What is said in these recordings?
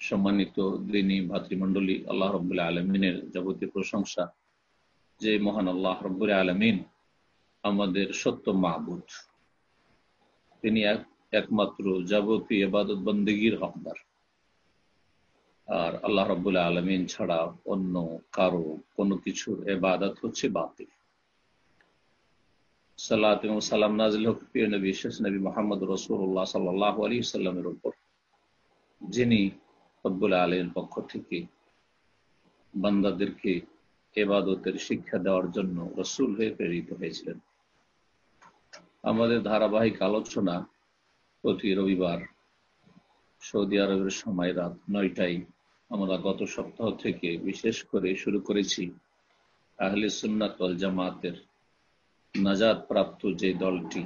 সম্মানিত দিনী ভাতৃমণ্ডলী, আল্লাহ রব্বুল্লাহ আলমিনের যাবতীয় প্রশংসা যে মহান আল্লাহ রব্বুল্লাহ আলমিন আমাদের সত্য মাহবুদ। তিনি একমাত্র যাবতীয় এবাদত বন্দীগীর হকদার। আর আল্লাহ রব্বুল্লাহ আলমিন ছাড়া অন্য কারও কোনো কিছুর এবাদত হচ্ছে বাতিল। এবং সালাম নাজিল হক, প্রিয় নবী, শেষ নবী মোহাম্মদ রসুল্লাহ সাল্লাহ আলী সাল্লামের উপর, যিনি আলীর পক্ষ থেকে বান্দাদেরকে এবাদতের শিক্ষা দেওয়ার জন্য রসুল হয়ে প্রেরিত হয়েছিলেন। আমাদের ধারাবাহিক আলোচনা প্রতি রবিবার সৌদি আরবের সময় রাত নয়টায় আমরা গত সপ্তাহ থেকে বিশেষ করে শুরু করেছি আহলে সুন্নাত জামাতের নাজাদ প্রাপ্ত যে দলটি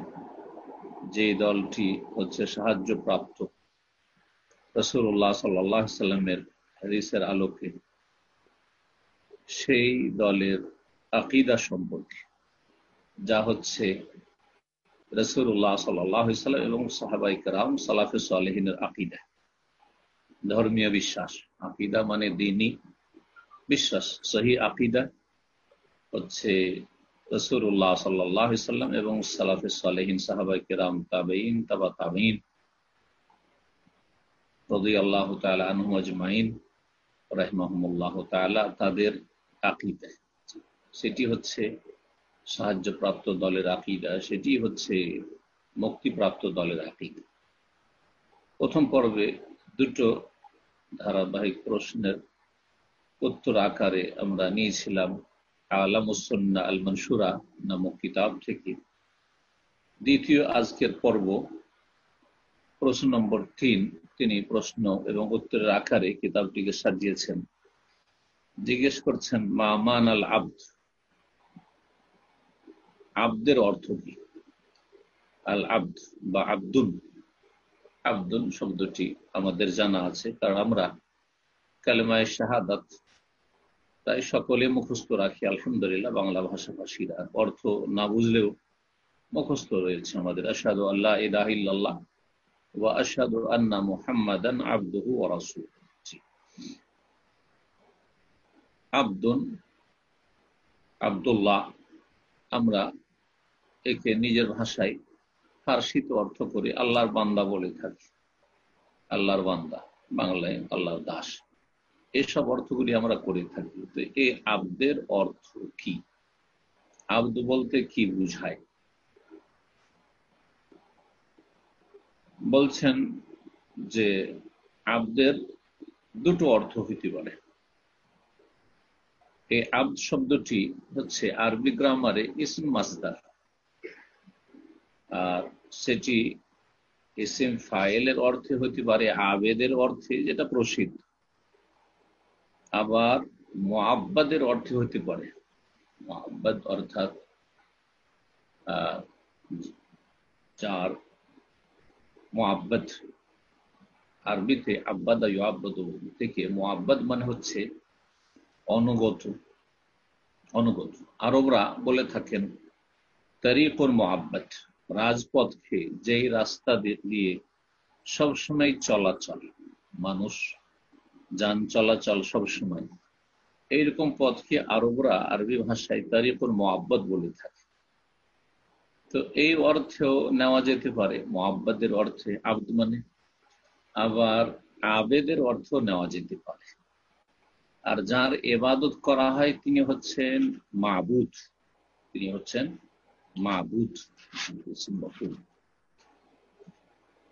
যে দলটি হচ্ছে সাহায্য প্রাপ্ত রসুল্লাহ সাল্লাহ সাল্লামের হাদিসের আলোকে সেই দলের আকিদা সম্পর্কে, যা হচ্ছে রসুল্লাহ সাল্লাম এবং সাহাবাই কারাম সালাফে সালেহিনের আকিদা। ধর্মীয় বিশ্বাস। আকিদা মানে দিনই বিশ্বাস। সহি আকিদা হচ্ছে রসুল্লাহ সাল্লাহ এবং সালাফে সালেহিন কেরাম তাবেইন তাবা রদি আল্লাহ আনহু আজমাইন, রাহমাহমুল্লাহ তালা তাদের আকিদা। সেটি হচ্ছে সাহায্যপ্রাপ্ত দলের আকিদা, সেটি হচ্ছে মুক্তিপ্রাপ্ত দলের আকিদা। প্রথম পর্বে দুটো ধারাবাহিক প্রশ্নের উত্তর আকারে আমরা নিয়েছিলাম আলামুসন্না আল মনসুরা নামক কিতাব থেকে। দ্বিতীয় আজকের পর্ব, প্রশ্ন নম্বর তিন, তিনি প্রশ্ন এবং উত্তরের আকারে কিতাবটিকে সাজিয়েছেন। জিজ্ঞেস করছেন, মা মান আল আব্দ? আব্দের অর্থ কি? আল আব্দ বা আব্দুল আব্দুল শব্দটি আমাদের জানা আছে, কারণ আমরা কালেমায় শাহাদাত তাই সকলে মুখস্থ রাখি, আলহামদুলিল্লাহ, বাংলা ভাষাভাষীরা। অর্থ না বুঝলেও মুখস্থ রয়েছে আমাদের। আসাদু আল্লাহ ইদাহিল্লাহ ওয়া আসাদু আন্না আব্দুন আব্দুল্লাহ, আমরা একে নিজের ভাষায় ফার্সিতে অর্থ করে, আল্লাহর বান্দা বলে থাকি। আল্লাহর বান্দা, বাংলায় আল্লাহর দাস। এসব অর্থগুলি আমরা করে থাকি। তো এই আব্দের অর্থ কি? আব্দ বলতে কি বুঝায়? বলছেন যে আব্দের দুটো অর্থ হইতে পারে। এই আব্দ শব্দটি হচ্ছে আরবি গ্রামারে ইসম মাসদার। আর সেটি ইসিম ফাইলের অর্থে হতে পারে, আবেদের অর্থে যেটা প্রসিদ্ধ। আবার মোয়াব্বাদের অর্থে হতে পারে। মোয়াব্বাদ অর্থাৎ যার মোয়াব্বাদ আরবিতে আব্বাদা ইয়াব্বাদ থেকে মোয়াব্বাদ মানে হচ্ছে অনুগত অনুগত। আরবরা বলে থাকেন তরিকুর মোয়াব্বাদ রাজপথকে যেই রাস্তা দিয়ে সবসময় চলাচল, মানুষ যান চলাচল সবসময় এইরকম পথকে আরবরা আরবি ভাষায় তারিকুর মোয়াব্বত বলে থাকে। তো এই অর্থেও নেওয়া যেতে পারে। মোয়াব্বাদের অর্থে আব্দ মানে? আবার আবেদের অর্থ নেওয়া যেতে পারে। আর যার এবাদত করা হয় তিনি হচ্ছেন মাহবুদ তিনি হচ্ছেন মাহবুদ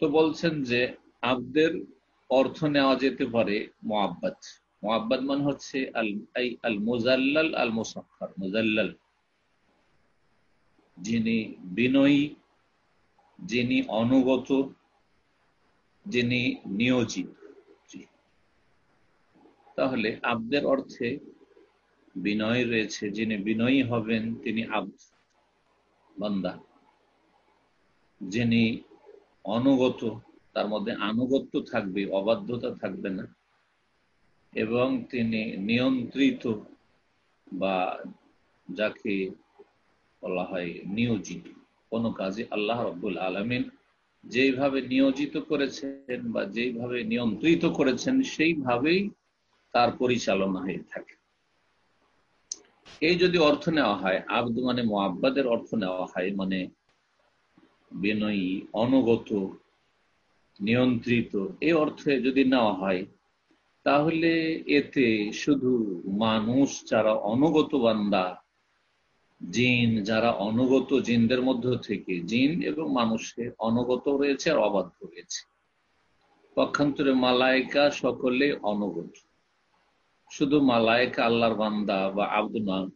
তো বলছেন যে আব্দের অর্থ নেওয়া যেতে পারে মোয়াব্বাদ মোয়াব্বাদ মানে হচ্ছে আল মুজাল্লাল আল মুজাল্লাল। যিনি বিনয়ী, যিনি অনুগত, যিনি নিয়োজিত। তাহলে আব্দের অর্থে বিনয় রয়েছে, যিনি বিনয়ী হবেন তিনি আব্দ, বান্দা। যিনি অনুগত তার মধ্যে আনুগত্য থাকবে, অবাধ্যতা থাকবে না। এবং তিনি নিয়ন্ত্রিত বা যাকে বলা হয় নিয়োজিত। কোনো কাজে আল্লাহ রব্বুল আলমিন যেইভাবে নিয়োজিত করেছেন বা যেইভাবে নিয়ন্ত্রিত করেছেন, সেইভাবেই তার পরিচালনা হয়ে থাকে। এই যদি অর্থ নেওয়া হয়, আব্দ মানে মোয়াব্বাদের অর্থ নেওয়া হয় মানে বিনয়ী, অনুগত নিয়ন্ত্রিত। এই অর্থে যদি নেওয়া হয়, তাহলে এতে শুধু মানুষ যারা অনুগত বান্দা, জিন যারা অনুগত জিনদের মধ্য থেকে, জিন এবং মানুষের অনুগত রয়েছে আর অবাধ্য রয়েছে। পক্ষান্তরে মালায়িকা সকলে অনুগত। শুধু মালায়িকা আল্লাহর বান্দা বা আব্দুনা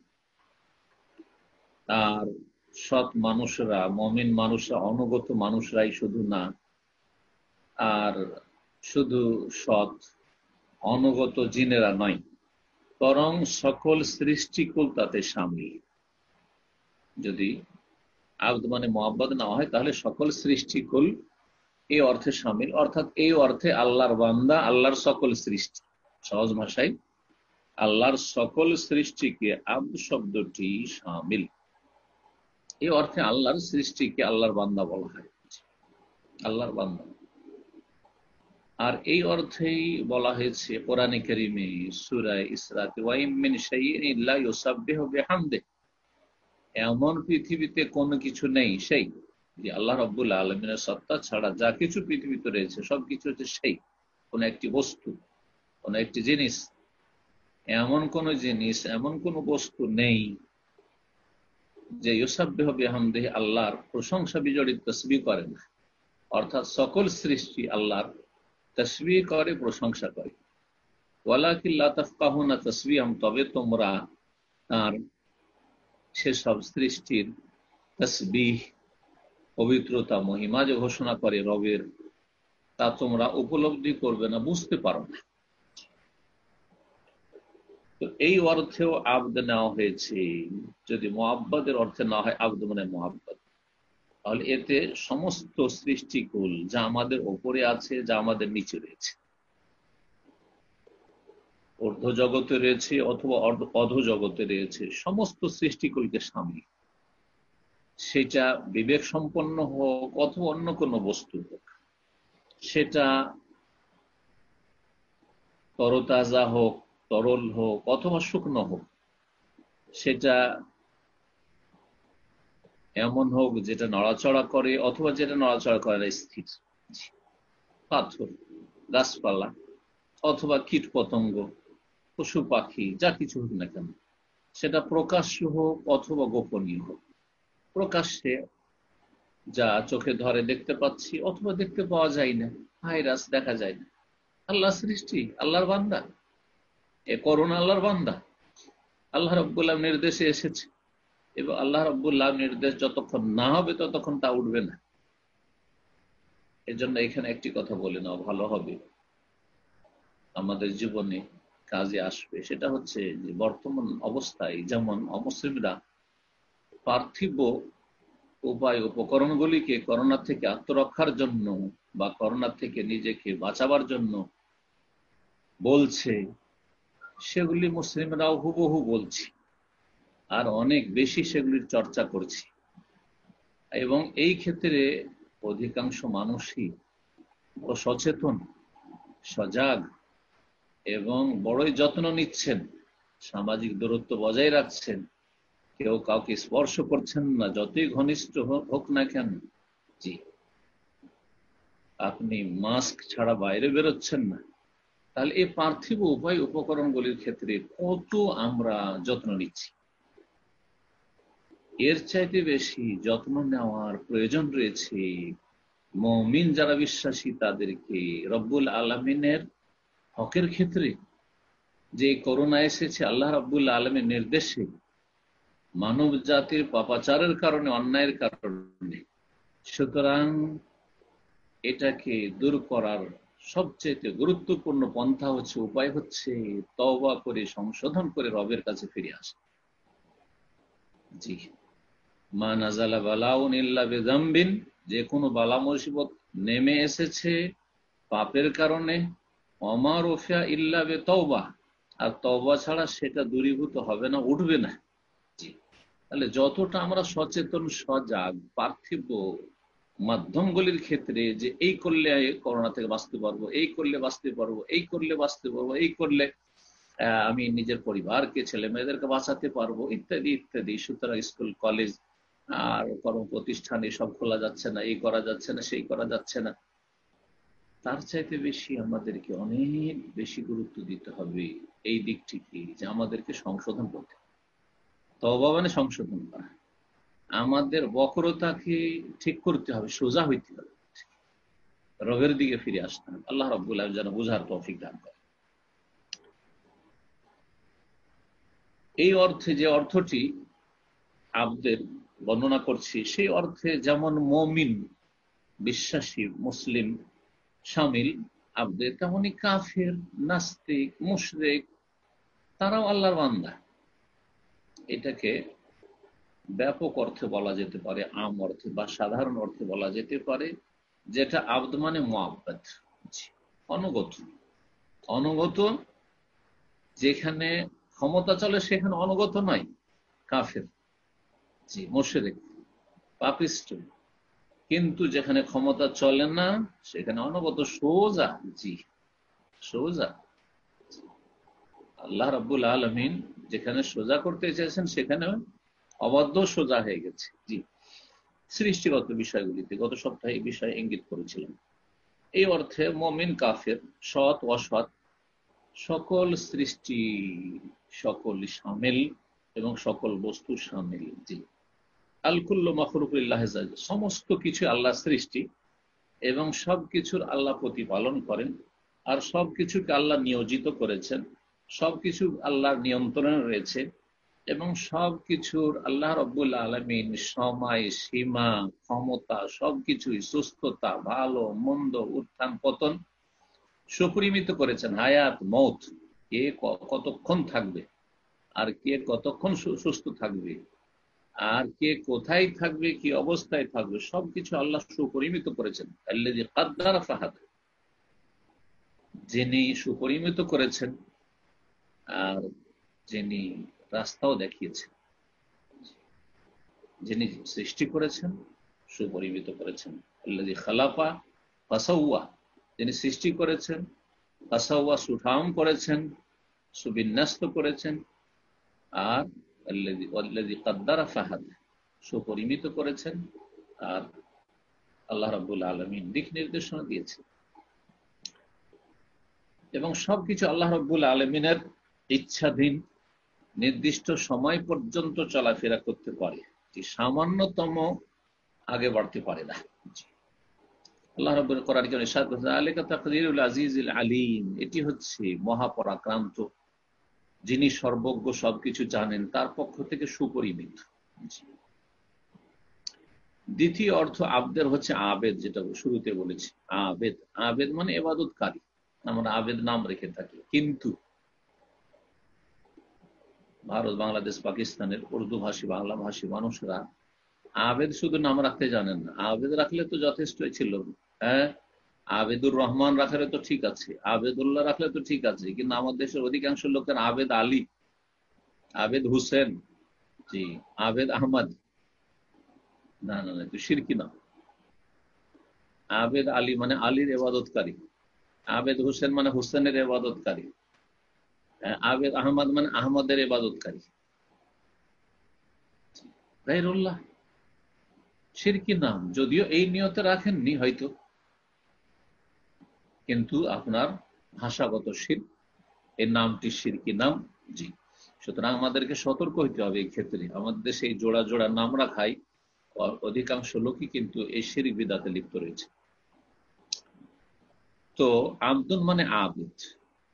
আর সৎ মানুষরা, মমিন মানুষরা, অনুগত মানুষরাই শুধু না আর শুধু সৎ, অনুগত জিনেরা নয়, বরং সকল সৃষ্টিকুল তাতে সামিল। যদি আব্দ মানে মোহাব্বত না হয়, তাহলে সকল সৃষ্টিকুল এই অর্থে সামিল, অর্থাৎ এই অর্থে আল্লাহর বান্দা, আল্লাহর সকল সৃষ্টি। সহজ ভাষায়, আল্লাহর সকল সৃষ্টিকে আব্দ শব্দটি সামিল। এই অর্থে আল্লাহর সৃষ্টিকে আল্লাহর বান্দা বলা হয়। আল্লাহর বান্দা। আর এই অর্থেই বলা হয়েছে, কোরআনে করিমে সুরায় ইসরাতে এমন পৃথিবীতে কোনো কিছু নেই সেই, যে আল্লাহ রব্বুল আলমিনের সত্তা ছাড়া যা কিছু পৃথিবীতে রয়েছে, সবকিছু হচ্ছে সেই, কোন একটি বস্তু, কোন একটি জিনিস। এমন কোন জিনিস, এমন কোন বস্তু নেই যে ইউসাব্বেহ বিহামদেহ আল্লাহর প্রশংসা বিজড়িত করে না। অর্থাৎ সকল সৃষ্টি আল্লাহর তসবি করে, প্রশংসা করে। ওয়ালাকিল্লা তফকাহুনা তসবি আম তবে তোমরা তার সেসব সৃষ্টির তসবিহ, পবিত্রতা, মহিমা যে ঘোষণা করে রবের, তা তোমরা উপলব্ধি করবে না, বুঝতে পারো না। তো এই অর্থেও আব্দ নেওয়া হয়েছে। যদি মোহাব্বতের অর্থে না হয়, আব্দ মানে মোহাব্বত তাহলে এতে সমস্ত সৃষ্টিকুল যা আমাদের ওপরে আছে, যা আমাদের নিচে রয়েছে। অর্ধ জগতে রয়েছে অথবা অধ জগতে রয়েছে, সমস্ত সৃষ্টিকুলকে সামিল। সেটা বিবেক সম্পন্ন হোক অথবা অন্য কোনো বস্তু হোক, সেটা তরতাজা হোক, তরল হোক অথবা শুকনো হোক, সেটা এমন হোক যেটা নড়াচড়া করে অথবা যেটা নড়াচড়া করে স্থির। পাথর, গাছপালা, অথবা কীট পতঙ্গ পশু পাখি, যা কিছু হোক না কেন, সেটা প্রকাশ্য হোক অথবা গোপনীয় হোক। প্রকাশ্যে যা চোখে ধরে দেখতে পাচ্ছি অথবা দেখতে পাওয়া যায় না, ভাইরাস দেখা যায় না। আল্লাহ সৃষ্টি, আল্লাহর বান্দা। এ করোনা আল্লাহর বান্দা। আল্লাহ রব্বুল্লাহ নির্দেশে এসেছে। এবং আল্লাহ রব্বুল্লাহ নির্দেশ যতক্ষণ না হবে ততক্ষণ তা উঠবে না। এজন্য এখানে একটি কথা বলে নাও, ভালো হবে। আমাদের জীবনে কাজে আসবে। সেটা হচ্ছে যে বর্তমান অবস্থায় যেমন অমুসলিমরা পার্থিব উপায় উপকরণগুলিকে করোনা থেকে আত্মরক্ষার জন্য বা করোনা থেকে নিজেকে বাঁচাবার জন্য বলছে, সেগুলি মুসলিমরাও হুবহু বলছি। আর অনেক বেশি সেগুলির চর্চা করছি। এবং এই ক্ষেত্রে অধিকাংশ মানুষই ও সচেতন, সজাগ এবং বড়ই যত্ন নিচ্ছেন, সামাজিক দূরত্ব বজায় রাখছেন। কেউ কাউকে স্পর্শ করছেন না, যতই ঘনিষ্ঠ হোক না কেন। জি। আপনি মাস্ক ছাড়া বাইরে বেরোচ্ছেন না। তাহলে এই পার্থিব উপায় উপকরণগুলির ক্ষেত্রে কত আমরা যত্ন নিচ্ছি? এর চাইতে বেশি যত্ন নেওয়ার প্রয়োজন রয়েছে। মমিন যারা বিশ্বাসী, তাদেরকে রব্বুল আলমিনের হকের ক্ষেত্রে যে করোনা এসেছে, আল্লাহ রব্বুল আলমের নির্দেশে মানব জাতির পাপাচারের কারণে, অন্যায়ের কারণে। সুতরাং এটাকে দূর করার সবচেয়ে গুরুত্বপূর্ণ পন্থা হচ্ছে, উপায় হচ্ছে তবা করে, সংশোধন করে রবের কাছে ফিরে আসা। জি। মা নাজালা বালাউন ইল্লা বেদাম্বিন যে কোনো বালা মুসিবত নেমে এসেছে পাপের কারণে। অমার ওফিয়া ইল্লা বে তওবা আর তওবা ছাড়া সেটা দূরীভূত হবে না, উঠবে না। তাহলে যতটা আমরা সচেতন, সজাগ, পার্থিব মাধ্যমগুলির ক্ষেত্রে যে এই করলে করোনা থেকে বাঁচতে পারব, এই করলে বাঁচতে পারব, এই করলে বাঁচতে পারব, এই করলে আমি নিজের পরিবারকে ছেলে মেয়েদেরকে বাঁচাতে পারব, ইত্যাদি ইত্যাদি। সুতরাং স্কুল, কলেজ আর কর্ম প্রতিষ্ঠান এসব খোলা যাচ্ছে না, এই করা যাচ্ছে না, সেই করা যাচ্ছে না। তার চাইতে বেশি আমাদেরকে অনেক বেশি গুরুত্ব দিতে হবে এই দিকটিকে যে আমাদেরকে সংশোধন করতে তবা মানে সংশোধন করা। আমাদের বক্রতাকে ঠিক করতে হবে, সোজা হইতে হবে। রবের দিকে ফিরে আসতে হবে। আল্লাহ রব্বুল্লাহ যেন বুঝার তৌফিক দান করে এই অর্থে যে অর্থটি আবদের বর্ণনা করছি, সেই অর্থে যেমন মমিন, বিশ্বাসী, মুসলিম সামিল আবদের তেমনই কাফের, নাস্তিক, মুশরেক, তারাও আল্লাহর বান্দা। এটাকে ব্যাপক অর্থে বলা যেতে পারে, আম অর্থে বা সাধারণ অর্থে বলা যেতে পারে, যেটা আব্দ মানে মোয়াব্বাদ অনুগত। অনুগত যেখানে ক্ষমতা চলে, সেখানে অনুগত নয়, কাফের। জি, মোশেরেক, পাপিষ্ট। কিন্তু যেখানে ক্ষমতা চলে না, সেখানে অনুগত সোজা, জি, সোজা। আল্লাহ রাবুল আলমিন যেখানে সোজা করতে চেয়েছেন, সেখানে অবাধ্য সোজা হয়ে গেছে, জি। সৃষ্টিগত বিষয়গুলিতে গত সপ্তাহে এই বিষয়ে ইঙ্গিত করেছিলাম। এই অর্থে মমিন, কাফের, সৎ, অসৎ, সকল সৃষ্টি, সকল সামিল এবং সকল বস্তু সামিল, জি। সমস্ত কিছু আল্লাহ সৃষ্টি এবং সব কিছুর আল্লাহ প্রতিপালন করেন আর সব কিছুকে আল্লাহ নিয়োজিত করেছেন, সবকিছু আল্লাহর নিয়ন্ত্রণে রয়েছে এবং সব কিছুর আল্লাহ রব্বুল আলমিন সময়, সীমা, ক্ষমতা, সবকিছুই সুস্থতা, ভালো, মন্দ, উত্থান, পতন সুপরিমিত করেছেন। হায়াত মৌত কে কতক্ষণ থাকবে আর কে কতক্ষণ সুস্থ থাকবে? আর কে কোথায় থাকবে, কি অবস্থায় থাকবে, সবকিছু আল্লাহ সুপরিমিত করেছেন। যিনি সুপরিমিত করেছেন আর যিনি রাস্তাও দেখিয়েছেন। যিনি সৃষ্টি করেছেন, সুপরিমিত করেছেন। আল্লাহ খালাফা ফাসাউয়া। যিনি সৃষ্টি করেছেন, ফাসাউয়া সুঠাম করেছেন, সুবিন্যস্ত করেছেন। আর সুপরিমিত করেছেন আর আল্লাহ রাবুল আলমিন দিক নির্দেশনা দিয়েছেন। এবং সবকিছু আল্লাহ রব্বুল আলমিনের ইচ্ছাধীন, নির্দিষ্ট সময় পর্যন্ত চলাফেরা করতে পারে। সামান্যতম আগে বাড়তে পারে না। আল্লাহ রব্বুল করার জন্য আলিম এটি হচ্ছে মহাপরাক্রান্ত যিনি সর্বজ্ঞ সবকিছু জানেন, তার পক্ষ থেকে সুপরিমিত। দ্বিতীয় অর্থ আবদের হচ্ছে আবেদ, যেটা শুরুতে বলেছি। আবেদ। আবেদ মানে এবাদতকারী। আমরা আবেদ নাম রেখে থাকি। কিন্তু ভারত, বাংলাদেশ, পাকিস্তানের উর্দু ভাষী, বাংলা ভাষী মানুষরা আবেদ শুধু নাম রাখতে জানেন না। আবেদ রাখলে তো যথেষ্টই ছিল। হ্যাঁ? আবেদুর রহমান রাখলে তো ঠিক আছে, আবেদুল্লাহ রাখলে তো ঠিক আছে, কিন্তু আমাদের দেশের অধিকাংশ লোকের আবেদ আলী, আবেদ হুসেন, জি, আবেদ আহমদ। না না না সিরকি না। আবেদ আলী মানে আলীর এবাদতকারী, আবেদ হুসেন মানে হুসেনের এবাদতকারী আবেদ আহমদ মানে আহমদের এবাদতকারী। গাইরুল্লাহ সিরকি নাম, যদিও এই নিয়তে রাখেননি হয়তো। কিন্তু আপনার ভাষাগত শির এই নামটি সিরকি নাম? জি। সুতরাং আমাদেরকে সতর্ক হইতে হবে এই ক্ষেত্রে। আমাদের দেশে এই জোড়া জোড়া নাম রাখাই অধিকাংশ লোকই কিন্তু এই শিরিক বিদাতে লিপ্ত রয়েছে। তো আব্দুল মানে আবিদ।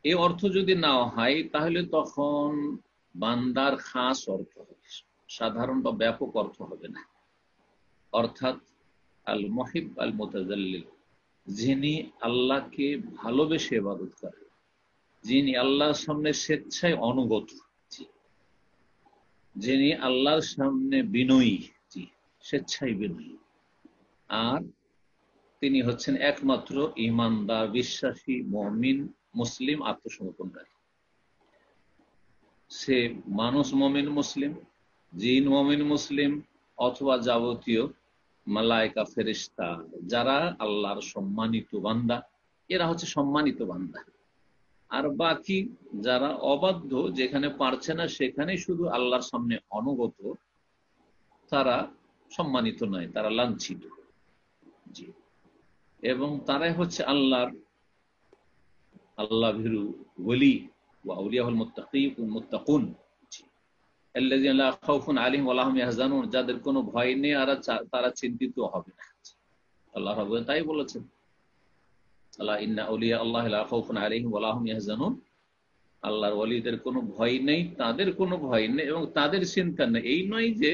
এই অর্থ যদি না হয়, তাহলে তখন বান্দার খাস অর্থ হবে। সাধারণ বা ব্যাপক অর্থ হবে না। অর্থাৎ আল মহিব আল মোতাজাল্লিল যিনি আল্লাহকে ভালোবেসে ইবাদত করেন, যিনি আল্লাহর সামনে স্বেচ্ছায় অনুগত যিনি আল্লাহর সামনে বিনয়ী স্বেচ্ছায় বিনয়ী। আর তিনি হচ্ছেন একমাত্র ইমানদার, বিশ্বাসী, মমিন, মুসলিম আত্মসমর্পণকারী সে মানুষ মমিন, মুসলিম, জিন মমিন, মুসলিম, অথবা যাবতীয় মালায়কা ফেরিস্তা যারা আল্লাহর সম্মানিত বান্দা, এরা হচ্ছে সম্মানিত বান্দা। আর বাকি যারা অবাধ্য, যেখানে পারছে না সেখানে শুধু আল্লাহর সামনে অনুগত, তারা সম্মানিত নয়, তারা লাঞ্ছিত। জি। এবং তারাই হচ্ছে আল্লাহর আল্লাহ ভিরু ওলি ওয়াউলিয়াহুল মুত্তাকুন। যাদের কোনো ভয় নেই, আর তারা চিন্তিত হবে না। আল্লাহ তাই বলেছেন। আল্লাহ আল্লাহ আল্লাহর ওলিদের কোনো ভয় নেই, তাদের কোনো ভয় নেই এবং তাদের চিন্তা নেই। এই নয় যে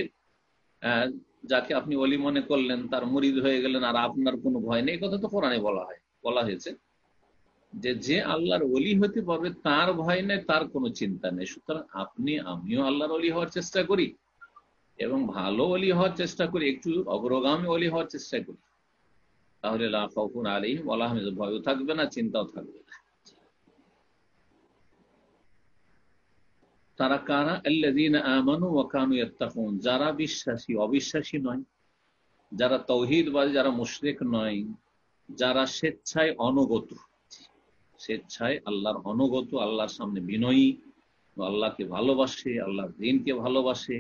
যাকে আপনি অলি মনে করলেন, তার মরিদ হয়ে গেলেন আর আপনার কোনো ভয় নেই। কথা তো কোরআনে বলা হয়, বলা হয়েছে। যে যে আল্লাহর অলি হতে পারবে, তার ভয় নেই, তার কোনো চিন্তা নেই। সুতরাং আপনি, আমিও আল্লাহর অলি হওয়ার চেষ্টা করি এবং ভালো অলি হওয়ার চেষ্টা করি, একটু অগ্রগামী অলি হওয়ার চেষ্টা করি। তাহলে লাফুন আলী বলা ভয়ও থাকবে না, চিন্তাও থাকবে না। তারা কারা? আমানু ওয়াকানু যারা বিশ্বাসী, অবিশ্বাসী নয়। যারা তৌহিদবাদী, যারা মুশরিক নয়। যারা স্বেচ্ছায় অনুগত। স্বেচ্ছায় আল্লাহর অনুগত, আল্লাহর সামনে বিনয়ী আল্লাহকে ভালোবাসে, আল্লাহর দিনকে ভালোবাসে,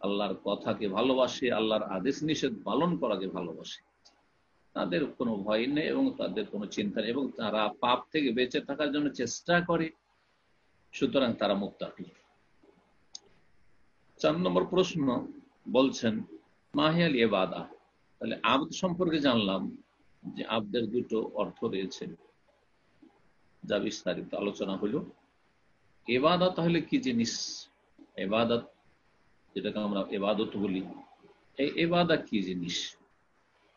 আল্লাহর কথাকে ভালোবাসে, আল্লাহর আদেশ নিষেধ পালন করাকে ভালোবাসে। তাদের কোনো ভয় নেই এবং তাদের কোনো চিন্তা নেই এবং তারা পাপ থেকে বেঁচে থাকার জন্য চেষ্টা করে, সুতরাং তারা মুক্তাকি চার নম্বর প্রশ্ন বলছেন মাহিয়াল এবাদা তাহলে আব্দ সম্পর্কে জানলাম যে আব্দের দুটো অর্থ রয়েছে। যা বিস্তারিত আলোচনা হলো। এবাদত তাহলে কি জিনিস? এবাদত, যেটাকে আমরা এবাদত বলি, এই এবাদা কি জিনিস?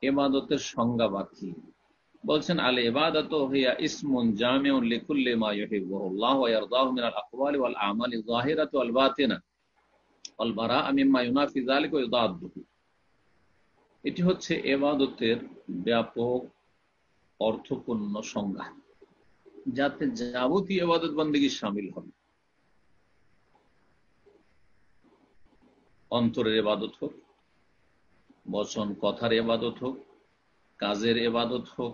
এবাদতের সংজ্ঞা বা কি? বলছেন, আলে এবাদত হইয়া ইসমুন জামিউন লিকুল্লি মা ইউহিব্বুহুল্লাহ ওয়া ইয়ারদাহু মিনাল আকওয়ালি ওয়াল আমালি যাহিরাতি ওয়াল বাতিনা ওয়াল বারাআ মিম্মা ইউনাফি যালিকা ওয়া এটি হচ্ছে এবাদতের ব্যাপক অর্থপূর্ণ সংজ্ঞা। যাতে যাবতীয় এবাদত বন্দী সামিল হবে। অন্তরের এবাদত হোক, বচন কথার এবাদত হোক, কাজের এবাদত হোক,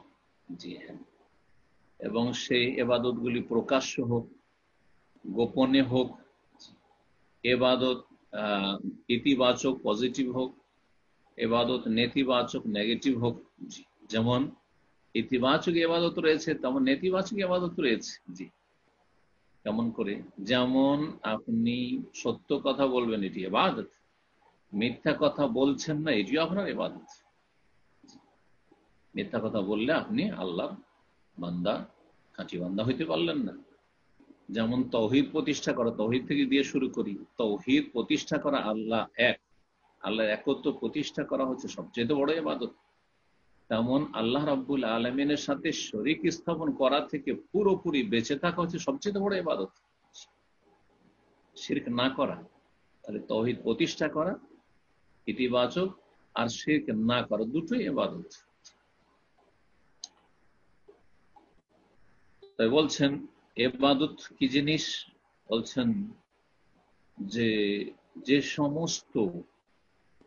জি হ্যাঁ। এবং সেই এবাদতগুলি প্রকাশ্য হোক, গোপনে হোক এবাদত ইতিবাচক পজিটিভ হোক এবাদত নেতিবাচক নেগেটিভ হোক যেমন ইতিবাচক এবাদত রয়েছে, তেমন নেতিবাচক এবাদত রয়েছে। জি। কেমন করে? যেমন আপনি সত্য কথা বলবেন, এটি এবাদত মিথ্যা কথা বলছেন না, এটিও আপনার এবাদত মিথ্যা কথা বললে আপনি আল্লাহ বান্দা, খাঁটি বান্দা হইতে পারলেন না। যেমন তৌহিদ প্রতিষ্ঠা করা, তৌহিদ থেকে দিয়ে শুরু করি। তৌহিদ প্রতিষ্ঠা করা আল্লাহ এক। আল্লাহ একত্র প্রতিষ্ঠা করা হচ্ছে সবচেয়ে বড় এবাদত তেমন আল্লাহ রাব্বুল আলমিনের সাথে শরিক স্থাপন করা থেকে পুরোপুরি বেঁচে থাকা হচ্ছে সবচেয়ে বড় এবাদত শির্ক না করা, তাহলে তৌহিদ প্রতিষ্ঠা করা, ইতিবাচক আর শির্ক না করা দুটোই এবাদত তাই বলছেন এবাদত কি জিনিস? বলছেন যে যে সমস্ত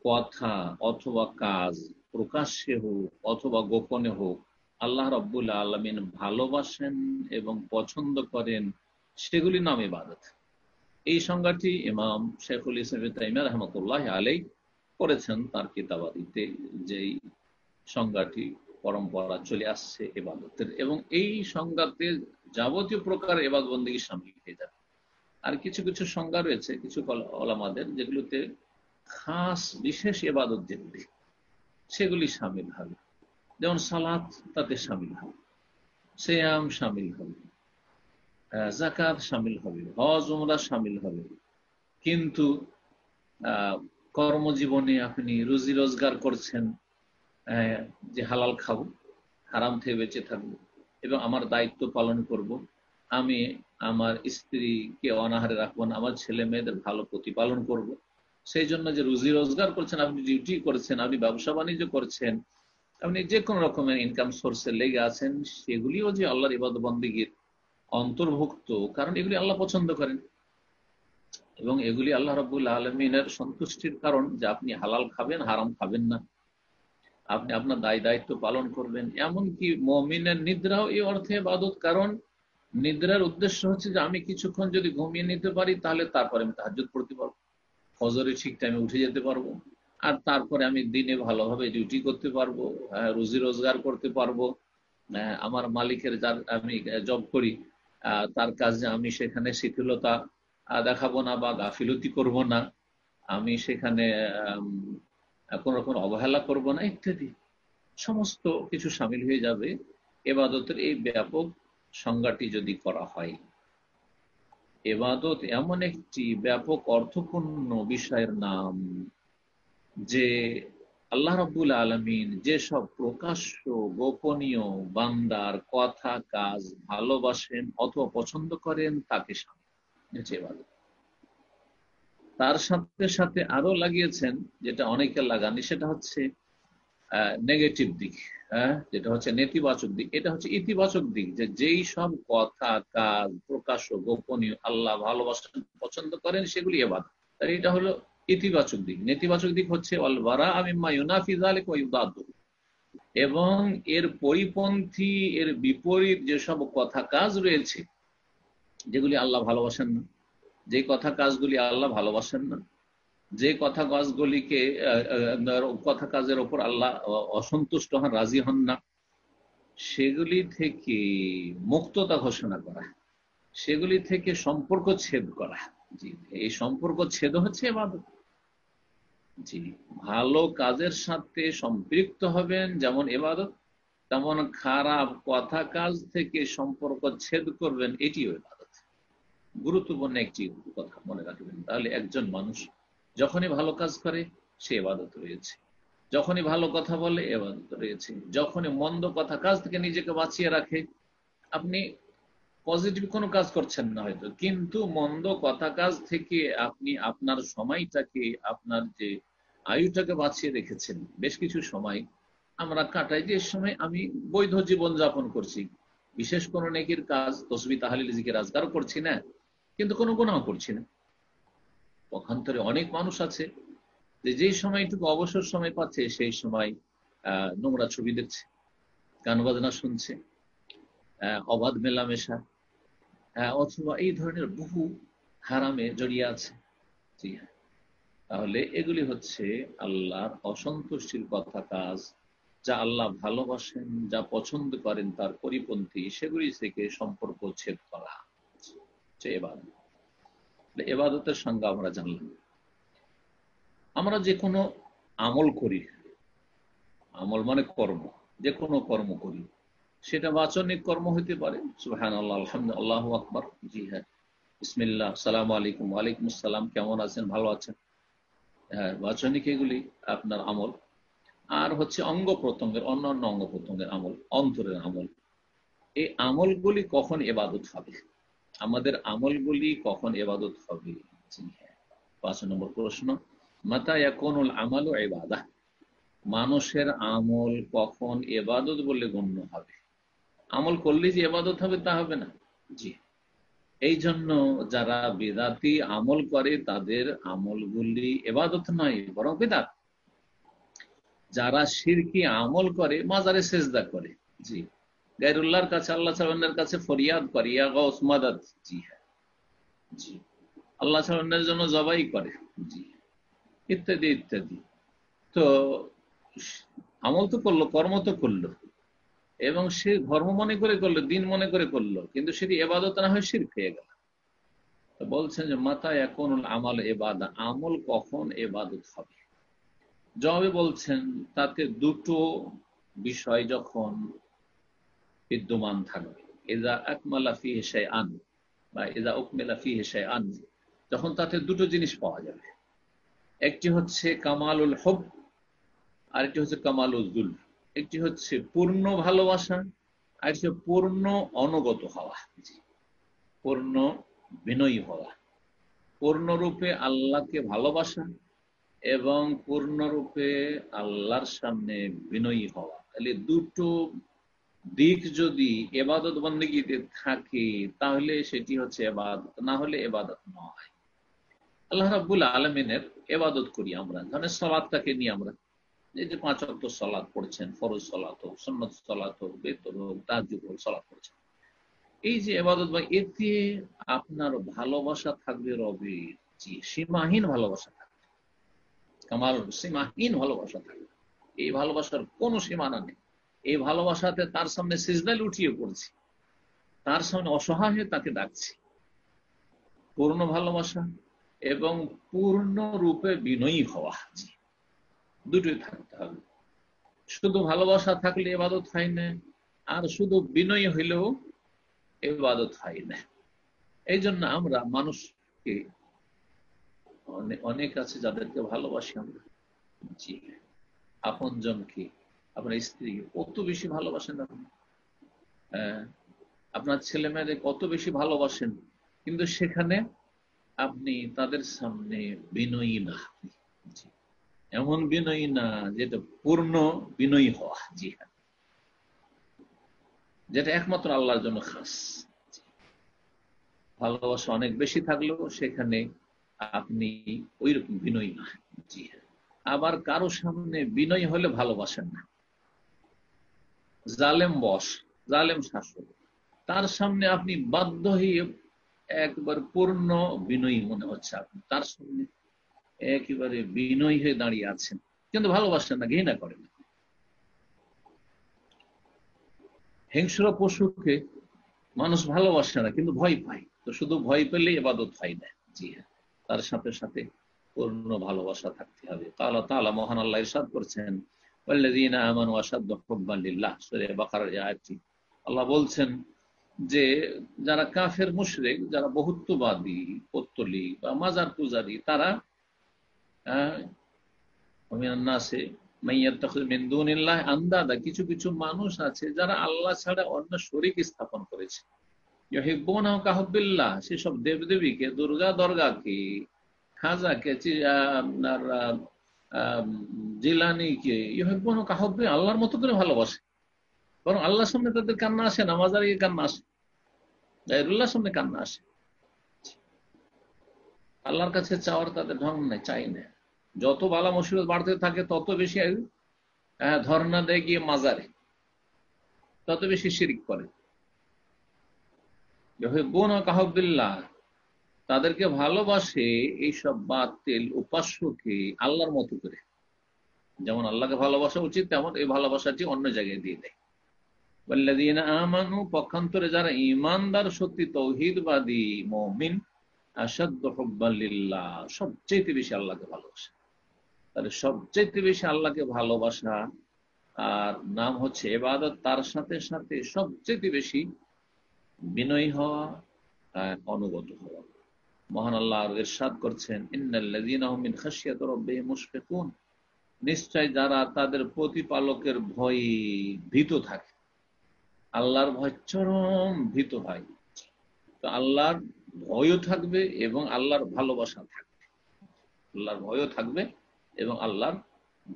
কথা অথবা কাজ প্রকাশ্যে হোক অথবা গোপনে হোক, আল্লাহ রব্বুল আলমিন ভালোবাসেন এবং পছন্দ করেন, সেগুলি নাম ইবাদত। এই সংজ্ঞাটি ইমাম শেখুল ইসলাম তাইমা রহমতুল্লাহ আলাই করেছেন তার কিতাবাদিতে, যেই সংজ্ঞাটি পরম্পরা চলে আসছে এবাদতের এবং এই সংজ্ঞাতে যাবতীয় প্রকার এবাদ বন্দী সামিল হয়ে যাবে। আর কিছু কিছু সংজ্ঞা রয়েছে, কিছু ওলামাদের, যেগুলোতে খাস বিশেষ এবাদত যেগুলি সেগুলি সামিল হবে। যেমন সালাত, তাতে সামিল হবে। সেয়াম সামিল হবে। জাকাত সামিল হবে। হজ, উমরা সামিল হবে। কিন্তু কর্মজীবনে আপনি রুজি রোজগার করছেন যে হালাল খাব, হারাম থেকে বেঁচে থাকব, এবং আমার দায়িত্ব পালন করব, আমি আমার স্ত্রীকে অনাহারে রাখব না, আমার ছেলে মেয়েদের ভালো প্রতিপালন করব। সেই জন্য যে রুজি রোজগার করছেন, আপনি ডিউটি করছেন, আপনি ব্যবসা বাণিজ্য করছেন, আপনি যে কোনো রকমের ইনকাম সোর্সে লেগে আছেন, সেগুলিও যে আল্লাহর ইবাদ বন্দীগীর অন্তর্ভুক্ত, কারণ এগুলি আল্লাহ পছন্দ করেন। এবং এগুলি আল্লাহ রবুল্লা আলমিনের সন্তুষ্টির কারণ যে আপনি হালাল খাবেন, হারাম খাবেন না। আপনি আপনার দায় দায়িত্ব পালন করবেন। এমনকি মমিনের নিদ্রাও এই অর্থে বাদত কারণ নিদ্রার উদ্দেশ্য হচ্ছে যে আমি কিছুক্ষণ যদি ঘুমিয়ে নিতে পারি, তাহলে তারপরে আমি তাহাজুদ পড়তে পারব। ফজরে ঠিক টাইমে উঠে যেতে পারব। আর তারপরে আমি দিনে ভালোভাবে ডিউটি করতে পারব হ্যাঁ, রুজি রোজগার করতে পারব। হ্যাঁ, আমার মালিকের যার আমি জব করি তার কাজে আমি সেখানে শিথিলতা দেখাবো না বা গাফিলতি করব না। আমি সেখানে কোন রকম অবহেলা করব না ইত্যাদি। সমস্ত কিছু সামিল হয়ে যাবে। এবাদতের এই ব্যাপক সংজ্ঞাটি যদি করা হয়। এবাদত এমন একটি ব্যাপক অর্থপূর্ণ বিষয়ের নাম, যে আল্লাহ রব্বুল আলমিন যেসব প্রকাশ্য গোপনীয় বান্দার কথা, কাজ ভালোবাসেন অথবা পছন্দ করেন, তাকে এবাদত। তার সাথে সাথে আরও লাগিয়েছেন, যেটা অনেকে লাগানি, সেটা হচ্ছে নেগেটিভ দিক। হ্যাঁ যেটা হচ্ছে নেতিবাচক দিক, এটা হচ্ছে ইতিবাচক দিক, যে যেই সব কথা, কাজ প্রকাশ্য গোপনীয় আল্লাহ ভালোবাসেন পছন্দ করেন, সেগুলি এবার তাই এটা হলো ইতিবাচক দিক। নেতিবাচক দিক হচ্ছে এবং এর পরিপন্থী, এর বিপরীত যেসব কথা কাজ রয়েছে, যেগুলি আল্লাহ ভালোবাসেন না যে কথা কাজগুলি আল্লাহ ভালোবাসেন না যে কথা কাজগুলিকে কথা কাজের ওপর আল্লাহ অসন্তুষ্ট হন, রাজি হন না, সেগুলি থেকে মুক্ততা ঘোষণা করা, সেগুলি থেকে সম্পর্ক ছেদ করা। জি, এই সম্পর্ক ছেদ হচ্ছে এবাদত জি, ভালো কাজের সাথে সম্পৃক্ত হবেন, যেমন এবাদত তেমন খারাপ কথা কাজ থেকে সম্পর্ক ছেদ করবেন, এটিও এবাদত গুরুত্বপূর্ণ একটি কথা মনে রাখবেন। তাহলে একজন মানুষ যখনই ভালো কাজ করে, সে এবাদত রয়েছে। যখনই ভালো কথা বলে, এবাদত রয়েছে। যখনই মন্দ কথা, কাজ থেকে নিজেকে বাঁচিয়ে রাখে, আপনি পজিটিভ কোনো কাজ করছেন না হয়তো। কিন্তু মন্দ কথা কাজ থেকে আপনি আপনার সময়টাকে, আপনার যে আয়ুটাকে বাঁচিয়ে রেখেছেন। বেশ কিছু সময় আমরা কাটাই। যে সময় আমি বৈধ জীবন যাপন করছি। বিশেষ কোনো নেকির কাজ, তসবি, তাহালিল জিকে রাজগার করছি না। কিন্তু কোনো গুণাও করছি না। পক্ষান্তরে অনেক মানুষ আছে যে সময়টুকু অবসর সময় পাচ্ছে, সেই সময় নোংরা ছবি দেখছে, গান বাজনা শুনছে অবাধ মেলামেশা অথবা এই ধরনের বহু হারামে জড়িয়ে আছে। হ্যাঁ। তাহলে এগুলি হচ্ছে আল্লাহর অসন্তুষ্টির কথা কাজ, যা আল্লাহ ভালোবাসেন, যা পছন্দ করেন তার পরিপন্থী, সেগুলি থেকে সম্পর্ক ছেদ করা। এবার। এবাদতের সঙ্গে আমরা জানলাম। আমরা যে কোনো আমল করি, আমল মানে কর্ম, যে কোনো কর্ম করি, সেটা বাচনিক কর্ম হইতে পারে। সুহান আল্লাহ আলহামদুল্লাহ আল্লাহ আকবর। জি হ্যাঁ। ইসমিল্লাহ সালাম আলাইকুম, ওয়ালাইকুম আসসালাম, কেমন আছেন, ভালো আছেন? হ্যাঁ বাচনিক এগুলি আপনার আমল। আর হচ্ছে অঙ্গ প্রত্যঙ্গের, অন্যান্য অঙ্গ প্রত্যঙ্গের আমল, অন্তরের আমল। এই আমলগুলি কখন এবাদত হবে? আমাদের আমলগুলি কখন এবাদত হবে? হ্যাঁ। পাঁচ নম্বর প্রশ্ন, মাতা একুল আমল ও এবাদা মানুষের আমল কখন এবাদত বলে গণ্য হবে? আমল করলে যে এবাদত হবে তা হবে না? জি। এই জন্য যারা বেদাতি আমল করে, তাদের আমলগুলি এবাদত নয়, বরং বেদাত। যারা সিরকি আমল করে, মাজারে সেজদা করে, জি। গাইরুল্লাহর কাছে, আল্লাহ সাল্লামের কাছে ফরিয়াদ করে, ইয়া গৌস মাদাদ। জি হ্যাঁ। জি। আল্লাহ সাল্লামের জন্য জবাই করে। জি। ইত্যাদি ইত্যাদি। তো, আমল তো করল, কর্ম তো করল। এবং সে ধর্ম মনে করে করল, দিন মনে করে করল। কিন্তু সেটি এবাদত না হয়ে শির খেয়ে গেল। বলছেন যে মাথায় এখন আমল এবাদা। আমল কখন এবাদত হবে? জবাবে বলছেন, তাতে দুটো বিষয় যখন বিদ্যমান থাকবে। এজা আকমালা ফি হেসায় আন বা এজা উকমেলা ফি হেসায় আন যখন তাতে দুটো জিনিস পাওয়া যাবে। একটি হচ্ছে কামালুল হব, আরেকটি হচ্ছে কামালুল দুল একটি হচ্ছে পূর্ণ ভালোবাসা আর হচ্ছে পূর্ণ অনুগত হওয়া। পূর্ণ বিনয়ী হওয়া। পূর্ণরূপে আল্লাহকে ভালোবাসা এবং পূর্ণরূপে আল্লাহর সামনে বিনয়ী হওয়া। তাহলে দুটো দিক যদি এবাদত বন্দীতে থাকে, তাহলে সেটি হচ্ছে এবাদত। না হলে এবাদত নয়। আল্লাহ রাবুল আলমিনের এবাদত করি আমরা। ধরেন সলাদটাকে নিয়ে আমরা? এই যে পাঁচ অক্ট সলাদ পড়ছেন, ফরজ সলাত হোক সন্ন্যত সলাত হোক, বেতন হোক তাজুব হোক সলাদ পড়ছেন। এই যে এবাদত বা এতে আপনার ভালোবাসা থাকবে রবের জি সীমাহীন ভালোবাসা থাকবে। কামাল, সীমাহীন ভালোবাসা থাকবে। এই ভালোবাসার কোনো সীমানা নেই। এই ভালোবাসাতে তার সামনে সিজদাল উঠিয়ে পড়ছি। তার সামনে অসহায় হয়ে তাকে ডাকছি। পূর্ণ ভালোবাসা এবং পূর্ণ রূপে বিনয়ী হওয়া। দুটোই থাকতে হবে। শুধু ভালোবাসা থাকলে এবাদত হয় না, আর শুধু বিনয়ী হইলেও এবাদত হয় না। এই জন্য আমরা মানুষকে অনেক আছে যাদেরকে ভালোবাসি আমরা। জি আপন জনকে আপনার স্ত্রী কত বেশি ভালোবাসেন আপনি? হ্যাঁ, আপনার ছেলে মেয়েদের কত বেশি ভালোবাসেন? কিন্তু সেখানে আপনি তাদের সামনে বিনয়ী না। এমন বিনয়ী না যেটা পূর্ণ বিনয়ী হওয়া। জি হ্যাঁ। যেটা একমাত্র আল্লাহর জন্য খাস। ভালোবাসা অনেক বেশি থাকলেও সেখানে আপনি ওই রকম বিনয়ী না। জি হ্যাঁ। আবার কারও সামনে বিনয়ী হলে ভালোবাসেন না। জালেম বস, জালেম শাসক। তার সামনে আপনি বাধ্য হয়ে একবার পূর্ণ বিনয়ী মনে হচ্ছে আপনি। তার সামনে একেবারে বিনয়ী হয়ে দাঁড়িয়ে আছেন। কিন্তু ভালোবাসেন না, ঘৃণা করেন হিংস্র পশুকে মানুষ ভালোবাসে না, কিন্তু ভয় পায়। তো শুধু ভয় পেলেই এবাদত হয় না। জি হ্যাঁ তার সাথে সাথে পূর্ণ ভালোবাসা থাকতে হবে। তালা তালা মহান আল্লাহ ইরশাদ করছেন আল্লাহ বলছেন যে যারা কাফের মুশরেক, যারা বহুত্ববাদী, পত্তলি বা মাজার পূজারী, তারা আন্দাদা কিছু কিছু মানুষ আছে যারা আল্লাহ ছাড়া অন্য শরিক স্থাপন করেছে। কাহবিল্লাহ সেসব দেবদেবীকে, দুর্গা দর্গাকে, খাজাকে আপনার জিলানিকে ইহেবন কাহবে আল্লাহর মতো করে ভালোবাসে। বরং আল্লাহর সামনে তাদের কান্না আসে না মাজার গিয়ে কান্না আসে। গাইরুল্লাহর সামনে কান্না আসে। আল্লাহর কাছে চাওয়ার তাদের ঢং নেই, চাই না যত বালা মুসিবত বাড়তে থাকে, তত বেশি ধর্ণা দেয় গিয়ে মাজারে। তত বেশি শিরিক করে। কাহবিল্লাহ তাদেরকে ভালোবাসে এইসব বাতিল উপাস্যকে আল্লাহর মতো করে। যেমন আল্লাহকে ভালোবাসা উচিত, তেমন এই ভালোবাসাটি অন্য জায়গায় দিয়ে দেয়। পক্ষান্তরে যারা ইমানদার সত্যি তৌহিদবাদী, মমিন সবচেয়ে বেশি আল্লাহকে ভালোবাসে। তাহলে সবচেয়ে বেশি আল্লাহকে ভালোবাসা, আর নাম হচ্ছে এবাদত, তার সাথে সাথে সবচেয়ে বেশি বিনয়ী হওয়া অনুগত হওয়া। মহান আল্লাহ ইরশাদ করছেন নিশ্চয় যারা তাদের প্রতিপালকের ভয়ে ভীত থাকে। আল্লাহর ভয় চরম ভীত হয়। তো আল্লাহর ভয়ও থাকবে এবং আল্লাহর ভালোবাসা থাকবে। আল্লাহর ভয়ও থাকবে এবং আল্লাহর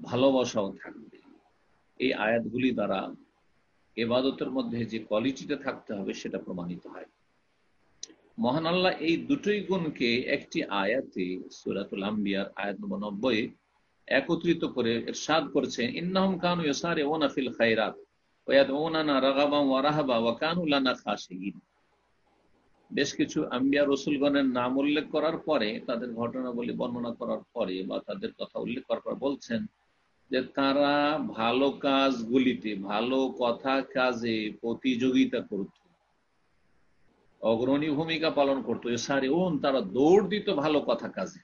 ভালোবাসাও থাকবে। এই আয়াতগুলি দ্বারা এবাদতের মধ্যে যে কোয়ালিটিটা থাকতে হবে সেটা প্রমাণিত হয়। মহান আল্লাহ এই দুটোই গুণকে একটি আয়াতে, সুরাতুল আম্বিয়ার আয়াত নম্বর নব্বই, একত্রিত করে সাদ করছে, ইন্নাহম কানু ইসারে ওনা ফিল খাইরাত রাগাবা ওয়া রাহাবা, ওয়া কানু লানা বেশ কিছু আম্বিয়া রসুলগণের নাম উল্লেখ করার পরে, তাদের ঘটনাবলী বর্ণনা করার পরে বা তাদের কথা উল্লেখ করার পর বলছেন যে তারা ভালো কাজগুলিতে, ভালো কথা কাজে প্রতিযোগিতা করত। অগ্রণী ভূমিকা পালন করতো। সারি ওন তারা দৌড় দিত ভালো কথা কাজে।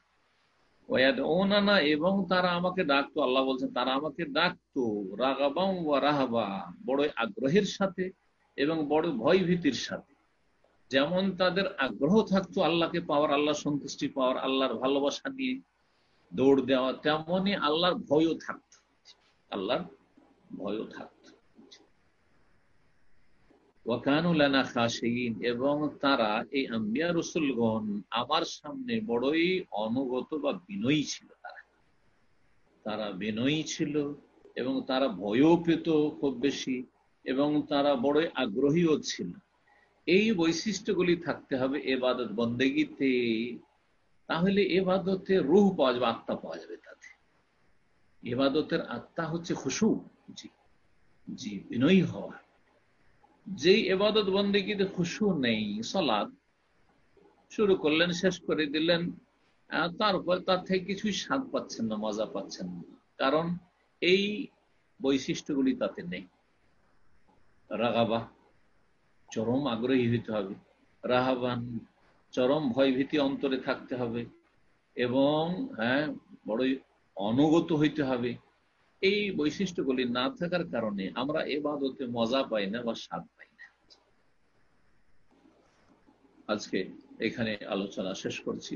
ওনানা এবং তারা আমাকে ডাকতো। আল্লাহ বলছেন, তারা আমাকে ডাকতো রাগাবা রাহাবা বড় আগ্রহের সাথে এবং বড় ভয় ভীতির সাথে। যেমন তাদের আগ্রহ থাকতো আল্লাহকে পাওয়ার আল্লাহ সন্তুষ্টি পাওয়ার, আল্লাহর ভালোবাসা নিয়ে দৌড় দেওয়া তেমনই আল্লাহর ভয়ও থাকতো। আল্লাহর ভয়ও থাকত। এবং তারা এই আম্বিয়া রসুলগণ আমার সামনে বড়ই অনুগত বা বিনয়ী ছিল তারা। তারা বিনয়ী ছিল এবং তারা ভয়ও পেত খুব বেশি এবং তারা বড়ই আগ্রহীও ছিল। এই বৈশিষ্ট্যগুলি থাকতে হবে এবাদত বন্দেগীতে, তাহলে এবাদতে রুহ পাওয়া যাবে, আত্মা পাওয়া যাবে তাতে। এবাদতের আত্মা হচ্ছে খুশু, জি জি, বিনয়ী হওয়া। যেই এবাদত বন্দেগীতে খুশু নেই সলাদ শুরু করলেন, শেষ করে দিলেন তারপর তার থেকে কিছুই স্বাদ পাচ্ছেন না, মজা পাচ্ছেন না। কারণ এই বৈশিষ্ট্যগুলি তাতে নেই। রাগাবা, চরম আগ্রহী হইতে হবে। রাহাবান চরম ভয়ভীতি অন্তরে থাকতে হবে এবং হ্যাঁ বড়ই অনুগত হইতে হবে। এই বৈশিষ্ট্যগুলি না থাকার কারণে আমরা এবাদতে মজা পাই না বা স্বাদ পাই না। আজকে এখানে আলোচনা শেষ করছি।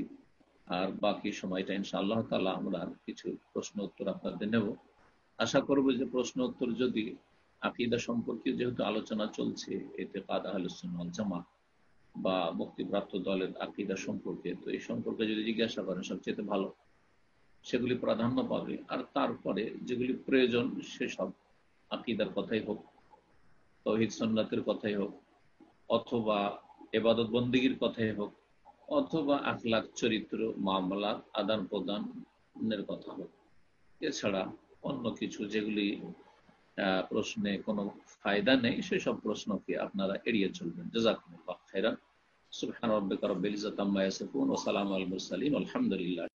আর বাকি সময়টা ইনশাআল্লাহ তালা আমরা কিছু প্রশ্ন উত্তর আপনাদের নেব। আশা করব যে প্রশ্ন উত্তর যদি আকিদা সম্পর্কে যেহেতু আলোচনা চলছে এতে কাদা আলোচনা জামা বা মুক্তিপ্রাপ্ত দলের আকিদা সম্পর্কে, তো এই সম্পর্কে যদি জিজ্ঞাসা করেন, সবচেয়ে ভালো। সেগুলি প্রাধান্য পাবে, আর তারপরে যেগুলি প্রয়োজন সেসব আকিদার কথাই হোক, তহিদ সন্ন্যাতের কথাই হোক, অথবা এবাদত বন্দীগীর কথাই হোক, অথবা আখলাখ, চরিত্র, মামলা আদান প্রদানের কথা হোক। এছাড়া অন্য কিছু যেগুলি প্রশ্নে কোনো ফায়দা নেই, সেসব প্রশ্নকে আপনারা এড়িয়ে চলবেন। জাজাকুমুল্লাহ খাইরান সুবহান রাব্বিকা রাব্বিল ইজ্জাতি আম্মা ইয়াসিফুন ওয়া সালামু আলাল মুরসালিন। আলহামদুলিল্লাহ।